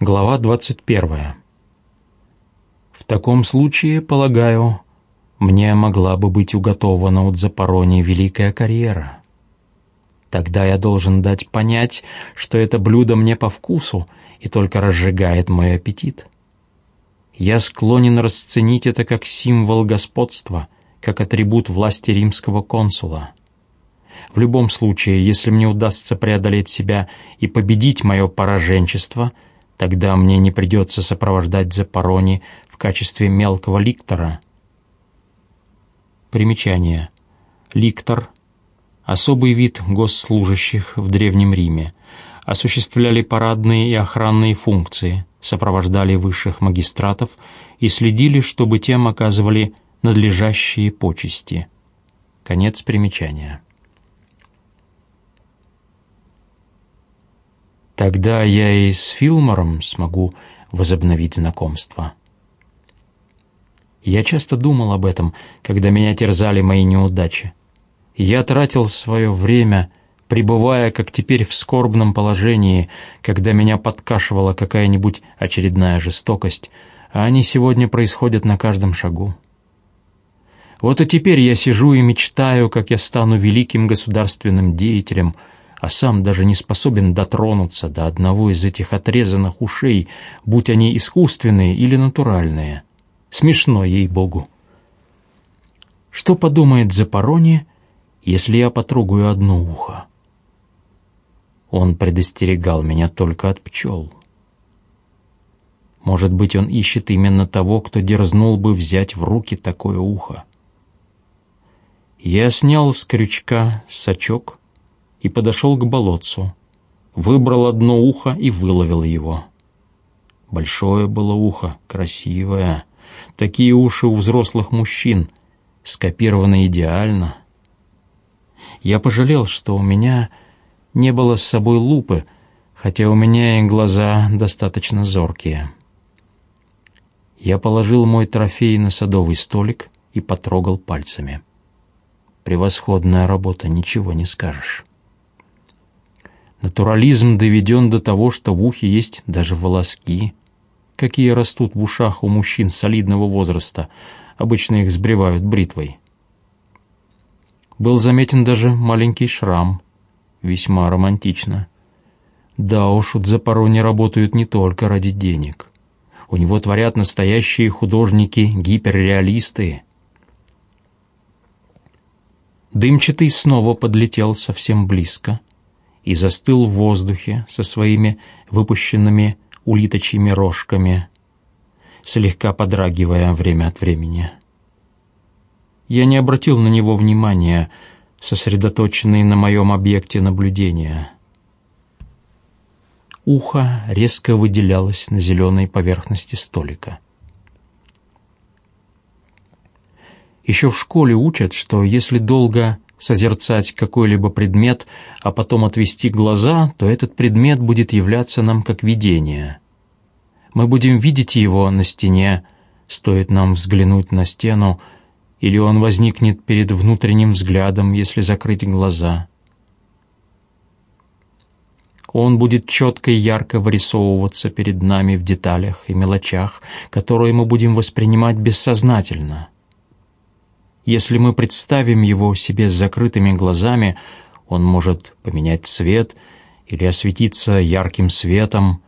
Глава 21. В таком случае, полагаю, мне могла бы быть уготована от Запорони великая карьера. Тогда я должен дать понять, что это блюдо мне по вкусу и только разжигает мой аппетит. Я склонен расценить это как символ господства, как атрибут власти римского консула. В любом случае, если мне удастся преодолеть себя и победить мое пораженчество — Тогда мне не придется сопровождать Запорони в качестве мелкого ликтора. Примечание. Ликтор — особый вид госслужащих в Древнем Риме. Осуществляли парадные и охранные функции, сопровождали высших магистратов и следили, чтобы тем оказывали надлежащие почести. Конец примечания. Тогда я и с Филмором смогу возобновить знакомство. Я часто думал об этом, когда меня терзали мои неудачи. Я тратил свое время, пребывая, как теперь, в скорбном положении, когда меня подкашивала какая-нибудь очередная жестокость, а они сегодня происходят на каждом шагу. Вот и теперь я сижу и мечтаю, как я стану великим государственным деятелем — а сам даже не способен дотронуться до одного из этих отрезанных ушей, будь они искусственные или натуральные. Смешно, ей-богу. Что подумает Запорони, если я потрогаю одно ухо? Он предостерегал меня только от пчел. Может быть, он ищет именно того, кто дерзнул бы взять в руки такое ухо. Я снял с крючка сачок, и подошел к болотцу. Выбрал одно ухо и выловил его. Большое было ухо, красивое. Такие уши у взрослых мужчин, скопированы идеально. Я пожалел, что у меня не было с собой лупы, хотя у меня и глаза достаточно зоркие. Я положил мой трофей на садовый столик и потрогал пальцами. Превосходная работа, ничего не скажешь. Натурализм доведен до того, что в ухе есть даже волоски, какие растут в ушах у мужчин солидного возраста, обычно их сбривают бритвой. Был заметен даже маленький шрам, весьма романтично. Да уж, у Дзапаро не работают не только ради денег. У него творят настоящие художники-гиперреалисты. Дымчатый снова подлетел совсем близко — и застыл в воздухе со своими выпущенными улиточьими рожками, слегка подрагивая время от времени. Я не обратил на него внимания, сосредоточенный на моем объекте наблюдения. Ухо резко выделялось на зеленой поверхности столика. Еще в школе учат, что если долго созерцать какой-либо предмет, а потом отвести глаза, то этот предмет будет являться нам как видение. Мы будем видеть его на стене, стоит нам взглянуть на стену, или он возникнет перед внутренним взглядом, если закрыть глаза. Он будет четко и ярко вырисовываться перед нами в деталях и мелочах, которые мы будем воспринимать бессознательно — если мы представим его себе с закрытыми глазами, он может поменять цвет или осветиться ярким светом.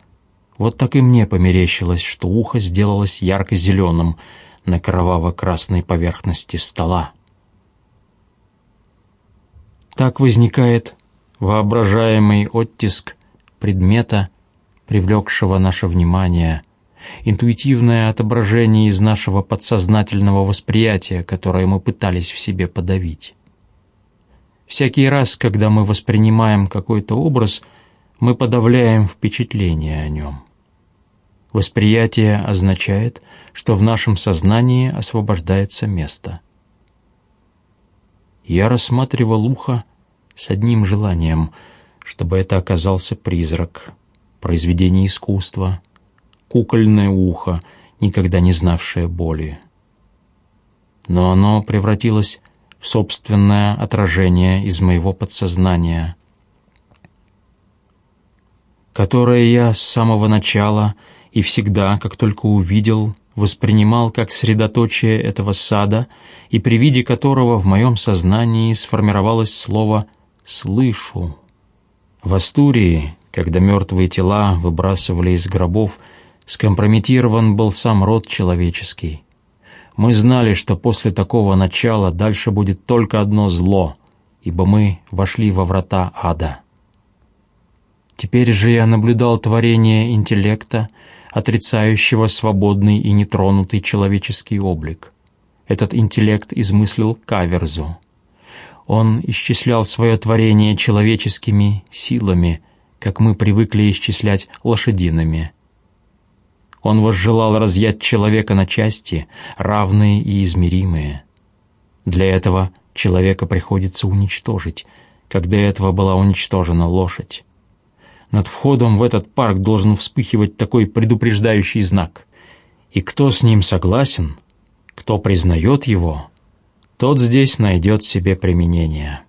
Вот так и мне померещилось, что ухо сделалось ярко-зеленым на кроваво-красной поверхности стола. Так возникает воображаемый оттиск предмета, привлекшего наше внимание – интуитивное отображение из нашего подсознательного восприятия, которое мы пытались в себе подавить. Всякий раз, когда мы воспринимаем какой-то образ, мы подавляем впечатление о нем. Восприятие означает, что в нашем сознании освобождается место. Я рассматривал ухо с одним желанием, чтобы это оказался призрак, произведение искусства, кукольное ухо, никогда не знавшее боли. Но оно превратилось в собственное отражение из моего подсознания. которое я с самого начала и всегда, как только увидел, воспринимал как средоточие этого сада и при виде которого в моем сознании сформировалось слово «слышу». В Астурии, когда мертвые тела выбрасывали из гробов, скомпрометирован был сам род человеческий. Мы знали, что после такого начала дальше будет только одно зло, ибо мы вошли во врата ада. Теперь же я наблюдал творение интеллекта, отрицающего свободный и нетронутый человеческий облик. Этот интеллект измыслил каверзу. Он исчислял свое творение человеческими силами, как мы привыкли исчислять лошадиными. Он возжелал разъять человека на части, равные и измеримые. Для этого человека приходится уничтожить, как до этого была уничтожена лошадь. Над входом в этот парк должен вспыхивать такой предупреждающий знак. И кто с ним согласен, кто признает его, тот здесь найдет себе применение».